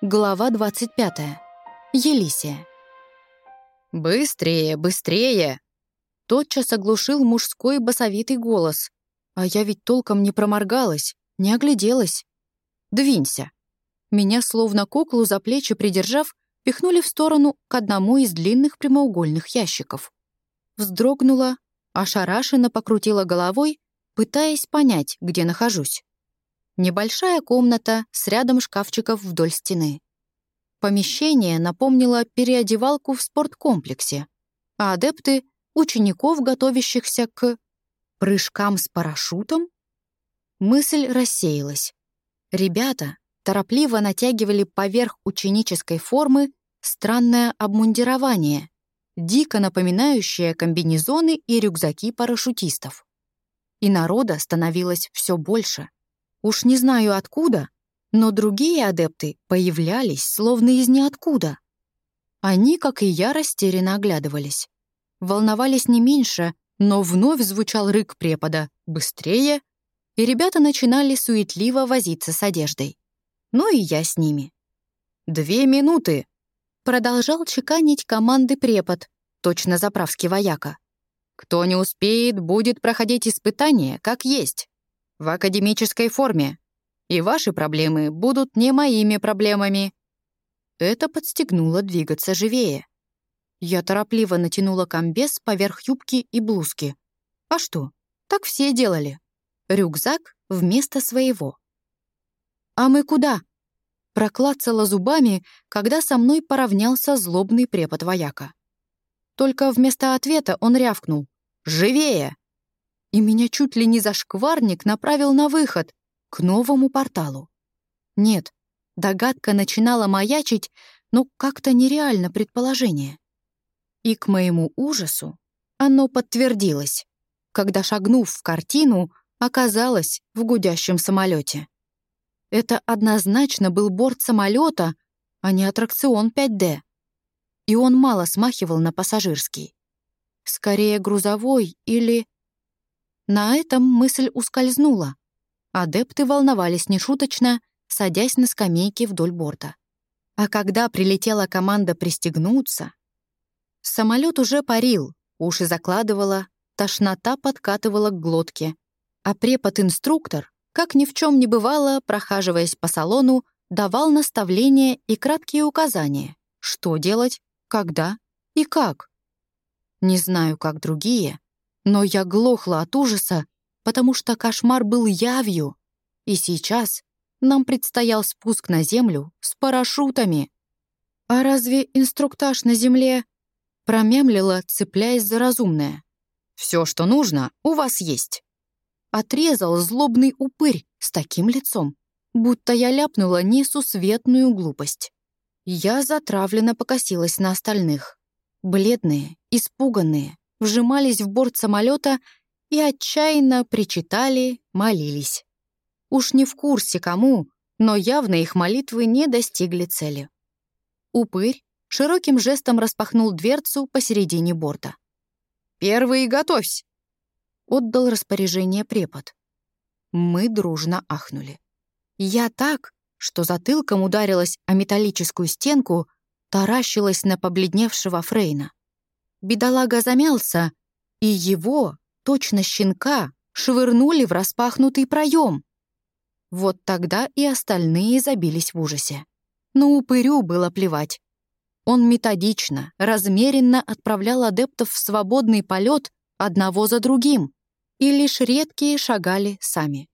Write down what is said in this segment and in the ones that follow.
Глава 25. Елисия. «Быстрее, быстрее!» Тотчас оглушил мужской басовитый голос. А я ведь толком не проморгалась, не огляделась. «Двинься!» Меня, словно куклу за плечи придержав, пихнули в сторону к одному из длинных прямоугольных ящиков. Вздрогнула, ошарашенно покрутила головой, пытаясь понять, где нахожусь. Небольшая комната с рядом шкафчиков вдоль стены. Помещение напомнило переодевалку в спорткомплексе, а адепты — учеников, готовящихся к прыжкам с парашютом? Мысль рассеялась. Ребята торопливо натягивали поверх ученической формы странное обмундирование, дико напоминающее комбинезоны и рюкзаки парашютистов. И народа становилось все больше. Уж не знаю откуда, но другие адепты появлялись словно из ниоткуда. Они, как и я, растерянно оглядывались. Волновались не меньше, но вновь звучал рык препода «быстрее», и ребята начинали суетливо возиться с одеждой. Ну и я с ними. «Две минуты!» Продолжал чеканить команды препод, точно заправский вояка. «Кто не успеет, будет проходить испытание, как есть» в академической форме, и ваши проблемы будут не моими проблемами». Это подстегнуло двигаться живее. Я торопливо натянула комбез поверх юбки и блузки. А что, так все делали. Рюкзак вместо своего. «А мы куда?» Проклацала зубами, когда со мной поравнялся злобный препод вояка. Только вместо ответа он рявкнул. «Живее!» И меня чуть ли не за шкварник направил на выход, к новому порталу. Нет, догадка начинала маячить, но как-то нереально предположение. И к моему ужасу оно подтвердилось, когда, шагнув в картину, оказалась в гудящем самолете. Это однозначно был борт самолета, а не аттракцион 5D. И он мало смахивал на пассажирский. Скорее грузовой или на этом мысль ускользнула. Адепты волновались нешуточно, садясь на скамейки вдоль борта. А когда прилетела команда пристегнуться, самолет уже парил, уши закладывала, тошнота подкатывала к глотке, а препод-инструктор, как ни в чем не бывало, прохаживаясь по салону, давал наставления и краткие указания, что делать, когда и как. Не знаю, как другие, но я глохла от ужаса, потому что кошмар был явью, и сейчас нам предстоял спуск на землю с парашютами. «А разве инструктаж на земле?» промямлила, цепляясь за разумное. «Все, что нужно, у вас есть». Отрезал злобный упырь с таким лицом, будто я ляпнула несусветную глупость. Я затравленно покосилась на остальных. Бледные, испуганные, вжимались в борт самолета и отчаянно причитали, молились. Уж не в курсе кому, но явно их молитвы не достигли цели. Упырь широким жестом распахнул дверцу посередине борта. «Первый готовься!» — отдал распоряжение препод. Мы дружно ахнули. Я так, что затылком ударилась о металлическую стенку, таращилась на побледневшего Фрейна. Бедолага замялся, и его, точно щенка, швырнули в распахнутый проем. Вот тогда и остальные забились в ужасе. Но упырю было плевать. Он методично, размеренно отправлял адептов в свободный полет одного за другим, и лишь редкие шагали сами.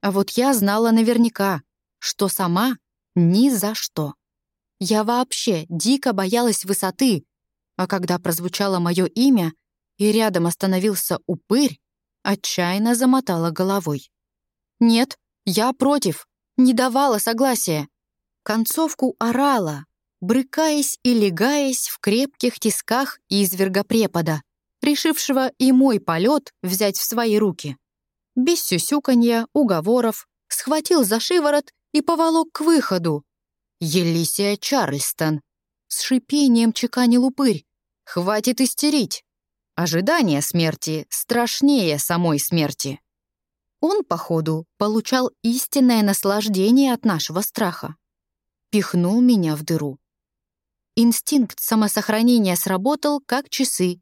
А вот я знала наверняка, что сама ни за что. Я вообще дико боялась высоты, а когда прозвучало мое имя и рядом остановился упырь, отчаянно замотала головой. «Нет, я против, не давала согласия». Концовку орала, брыкаясь и легаясь в крепких тисках изверга препода, решившего и мой полет взять в свои руки. Без сюсюканья, уговоров, схватил за шиворот и поволок к выходу. Елисия Чарльстон. С шипением чеканил упырь, Хватит истерить. Ожидание смерти страшнее самой смерти. Он, походу, получал истинное наслаждение от нашего страха. пихнул меня в дыру. Инстинкт самосохранения сработал, как часы,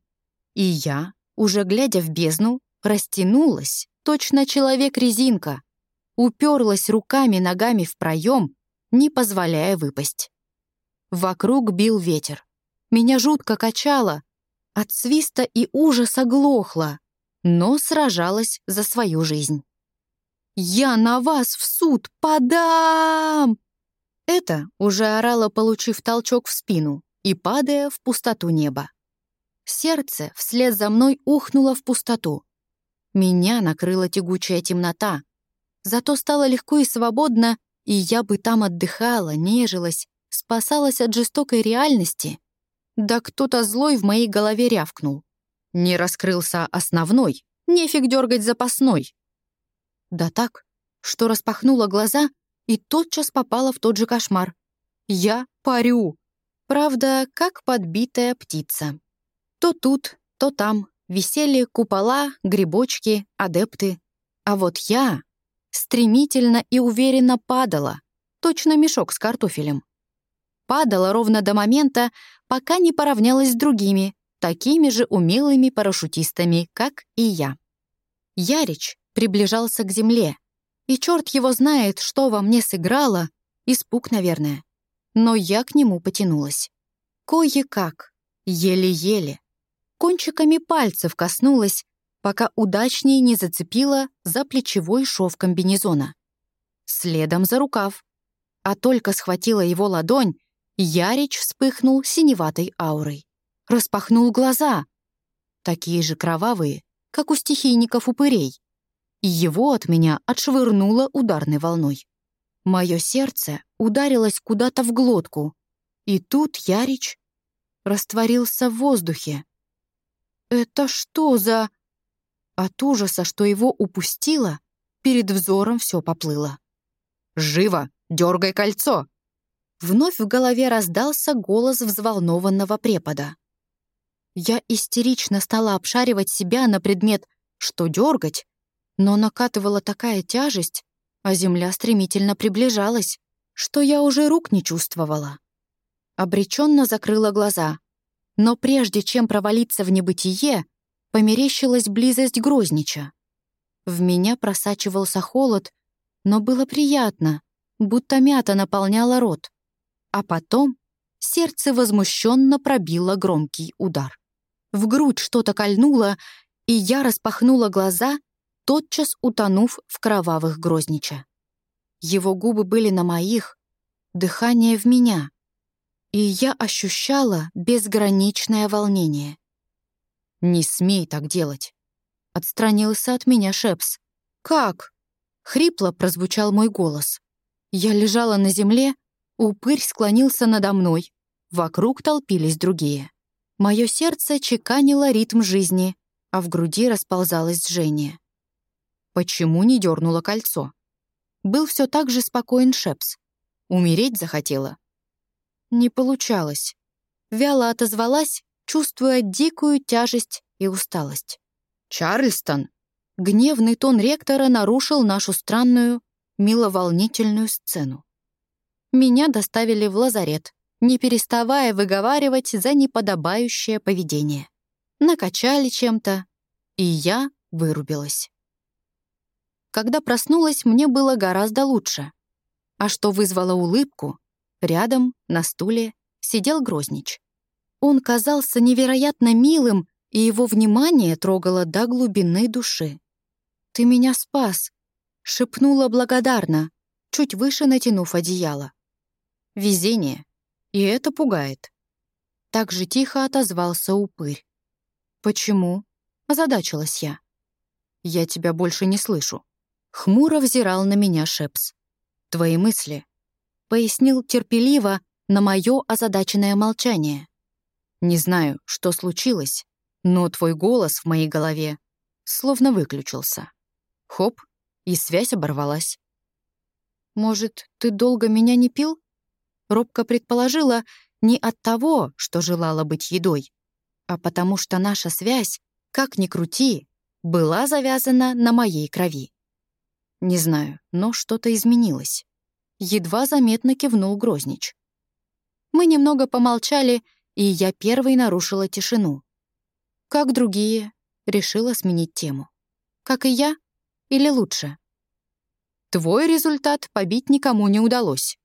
и я, уже глядя в бездну, растянулась, точно человек-резинка, уперлась руками, ногами в проем, не позволяя выпасть. Вокруг бил ветер. Меня жутко качало. От свиста и ужаса глохло, но сражалась за свою жизнь. «Я на вас в суд подам!» Это уже орала, получив толчок в спину и падая в пустоту неба. Сердце вслед за мной ухнуло в пустоту. Меня накрыла тягучая темнота. Зато стало легко и свободно, и я бы там отдыхала, нежилась, спасалась от жестокой реальности. Да кто-то злой в моей голове рявкнул. Не раскрылся основной, нефиг дергать запасной. Да так, что распахнула глаза и тотчас попала в тот же кошмар. Я парю. Правда, как подбитая птица. То тут, то там висели купола, грибочки, адепты. А вот я стремительно и уверенно падала, точно мешок с картофелем. Падала ровно до момента, пока не поравнялась с другими, такими же умелыми парашютистами, как и я. Ярич приближался к земле, и черт его знает, что во мне сыграло, испуг, наверное. Но я к нему потянулась. Кое-как, еле-еле, кончиками пальцев коснулась, пока удачнее не зацепила за плечевой шов комбинезона. Следом за рукав. А только схватила его ладонь, Ярич вспыхнул синеватой аурой. Распахнул глаза. Такие же кровавые, как у стихийников-упырей. И его от меня отшвырнуло ударной волной. Мое сердце ударилось куда-то в глотку. И тут Ярич растворился в воздухе, «Это что за...» От ужаса, что его упустила, перед взором все поплыло. «Живо! Дергай кольцо!» Вновь в голове раздался голос взволнованного препода. Я истерично стала обшаривать себя на предмет «что дергать?», но накатывала такая тяжесть, а земля стремительно приближалась, что я уже рук не чувствовала. Обреченно закрыла глаза — но прежде чем провалиться в небытие, померещилась близость Грознича. В меня просачивался холод, но было приятно, будто мята наполняла рот. А потом сердце возмущенно пробило громкий удар. В грудь что-то кольнуло, и я распахнула глаза, тотчас утонув в кровавых Грознича. Его губы были на моих, дыхание в меня — и я ощущала безграничное волнение. «Не смей так делать!» — отстранился от меня Шепс. «Как?» — хрипло прозвучал мой голос. Я лежала на земле, упырь склонился надо мной, вокруг толпились другие. Мое сердце чеканило ритм жизни, а в груди расползалось жжение. Почему не дернуло кольцо? Был все так же спокоен Шепс. Умереть захотела. Не получалось. Вяло отозвалась, чувствуя дикую тяжесть и усталость. «Чарльстон!» Гневный тон ректора нарушил нашу странную, миловолнительную сцену. Меня доставили в лазарет, не переставая выговаривать за неподобающее поведение. Накачали чем-то, и я вырубилась. Когда проснулась, мне было гораздо лучше. А что вызвало улыбку, Рядом, на стуле, сидел Грознич. Он казался невероятно милым, и его внимание трогало до глубины души. «Ты меня спас», — шепнула благодарно, чуть выше натянув одеяло. «Везение. И это пугает». Так же тихо отозвался упырь. «Почему?» — озадачилась я. «Я тебя больше не слышу». Хмуро взирал на меня Шепс. «Твои мысли пояснил терпеливо на мое озадаченное молчание. «Не знаю, что случилось, но твой голос в моей голове словно выключился. Хоп, и связь оборвалась. «Может, ты долго меня не пил?» Робко предположила не от того, что желала быть едой, а потому что наша связь, как ни крути, была завязана на моей крови. Не знаю, но что-то изменилось. Едва заметно кивнул Грознич. Мы немного помолчали, и я первой нарушила тишину. Как другие, решила сменить тему. Как и я? Или лучше? Твой результат побить никому не удалось.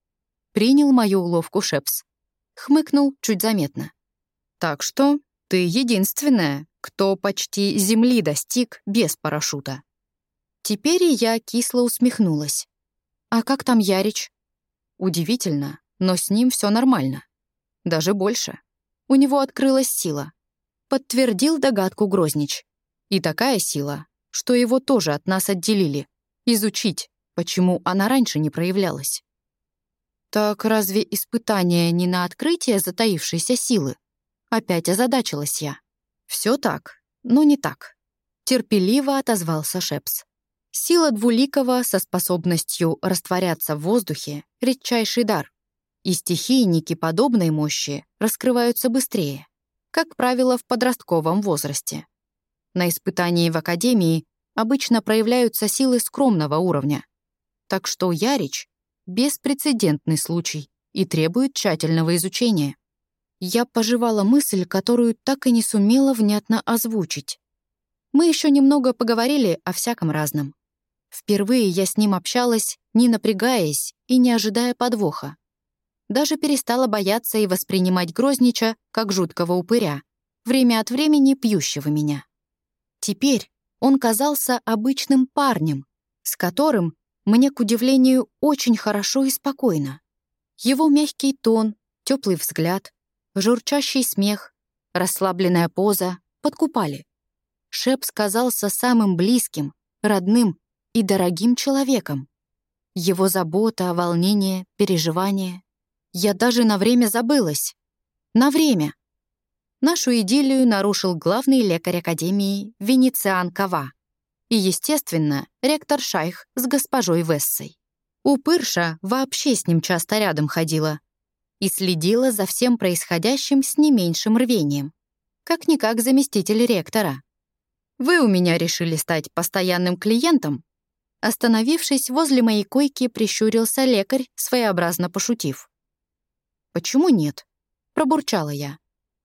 Принял мою уловку Шепс. Хмыкнул чуть заметно. Так что ты единственная, кто почти земли достиг без парашюта. Теперь и я кисло усмехнулась. «А как там Ярич?» Удивительно, но с ним все нормально. Даже больше. У него открылась сила. Подтвердил догадку Грознич. И такая сила, что его тоже от нас отделили. Изучить, почему она раньше не проявлялась. Так разве испытание не на открытие затаившейся силы? Опять озадачилась я. Все так, но не так. Терпеливо отозвался Шепс. Сила двуликого со способностью растворяться в воздухе — редчайший дар. И стихийники подобной мощи раскрываются быстрее, как правило, в подростковом возрасте. На испытании в Академии обычно проявляются силы скромного уровня. Так что Ярич — беспрецедентный случай и требует тщательного изучения. Я пожевала мысль, которую так и не сумела внятно озвучить. Мы еще немного поговорили о всяком разном. Впервые я с ним общалась, не напрягаясь и не ожидая подвоха. Даже перестала бояться и воспринимать Грознича как жуткого упыря, время от времени пьющего меня. Теперь он казался обычным парнем, с которым мне, к удивлению, очень хорошо и спокойно. Его мягкий тон, теплый взгляд, журчащий смех, расслабленная поза подкупали. Шеп сказался самым близким, родным и дорогим человеком. Его забота, волнение, переживания. Я даже на время забылась. На время. Нашу идиллию нарушил главный лекарь Академии Венециан Кава и, естественно, ректор Шайх с госпожой Вессой. Упырша вообще с ним часто рядом ходила и следила за всем происходящим с не меньшим рвением. Как-никак заместитель ректора. «Вы у меня решили стать постоянным клиентом?» Остановившись возле моей койки, прищурился лекарь, своеобразно пошутив. «Почему нет?» — пробурчала я.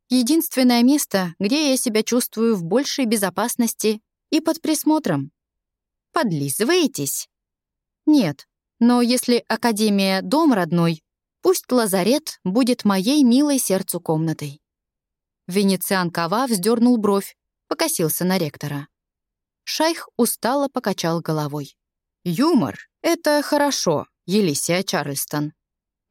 «Единственное место, где я себя чувствую в большей безопасности и под присмотром. Подлизываетесь?» «Нет, но если Академия — дом родной, пусть лазарет будет моей милой сердцу комнатой». Венециан Кава вздернул бровь, покосился на ректора. Шайх устало покачал головой. Юмор — это хорошо, Елисия Чарльстон.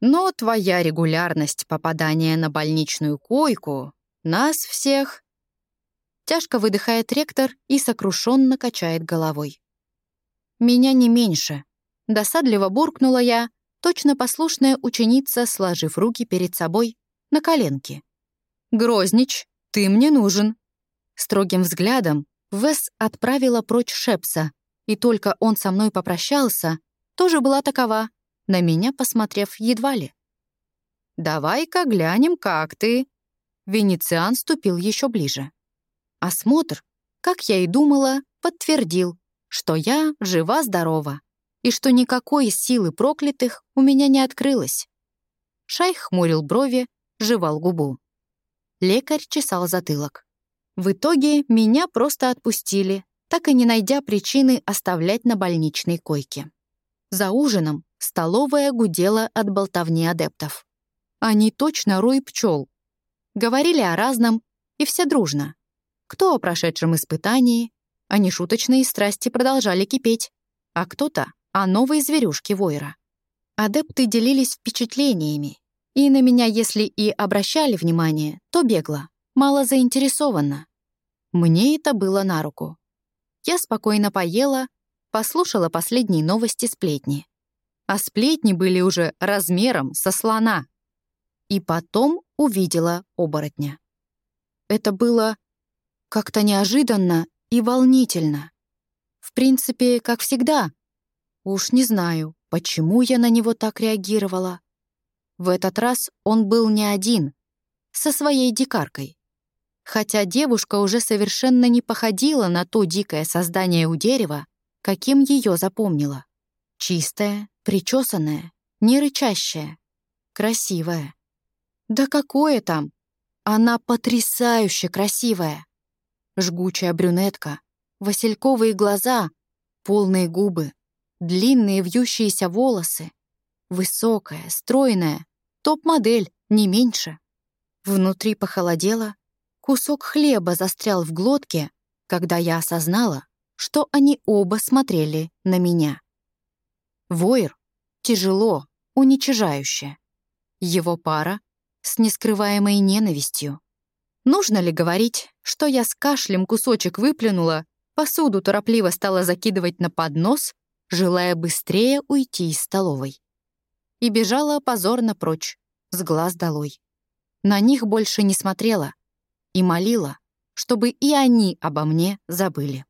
Но твоя регулярность попадания на больничную койку нас всех... Тяжко выдыхает ректор и сокрушенно качает головой. Меня не меньше. Досадливо буркнула я, точно послушная ученица, сложив руки перед собой на коленке. «Грознич, ты мне нужен!» Строгим взглядом Вес отправила прочь Шепса, и только он со мной попрощался, тоже была такова, на меня посмотрев едва ли. «Давай-ка глянем, как ты». Венециан ступил еще ближе. Осмотр, как я и думала, подтвердил, что я жива-здорова и что никакой силы проклятых у меня не открылось. Шайх хмурил брови, жевал губу. Лекарь чесал затылок. В итоге меня просто отпустили, так и не найдя причины оставлять на больничной койке. За ужином столовая гудела от болтовни адептов. Они точно рой пчел. Говорили о разном, и все дружно. Кто о прошедшем испытании, а нешуточные страсти продолжали кипеть, а кто-то о новой зверюшке Войра. Адепты делились впечатлениями, и на меня, если и обращали внимание, то бегло, мало заинтересованно. Мне это было на руку. Я спокойно поела, послушала последние новости сплетни. А сплетни были уже размером со слона. И потом увидела оборотня. Это было как-то неожиданно и волнительно. В принципе, как всегда. Уж не знаю, почему я на него так реагировала. В этот раз он был не один, со своей дикаркой хотя девушка уже совершенно не походила на то дикое создание у дерева, каким ее запомнила. Чистая, причесанная, не рычащая, красивая. Да какое там? Она потрясающе красивая. Жгучая брюнетка, васильковые глаза, полные губы, длинные вьющиеся волосы. Высокая, стройная, топ-модель, не меньше. Внутри похолодело, кусок хлеба застрял в глотке, когда я осознала, что они оба смотрели на меня. Войр тяжело, уничижающе. Его пара с нескрываемой ненавистью. Нужно ли говорить, что я с кашлем кусочек выплюнула, посуду торопливо стала закидывать на поднос, желая быстрее уйти из столовой. И бежала позорно прочь, с глаз долой. На них больше не смотрела и молила, чтобы и они обо мне забыли.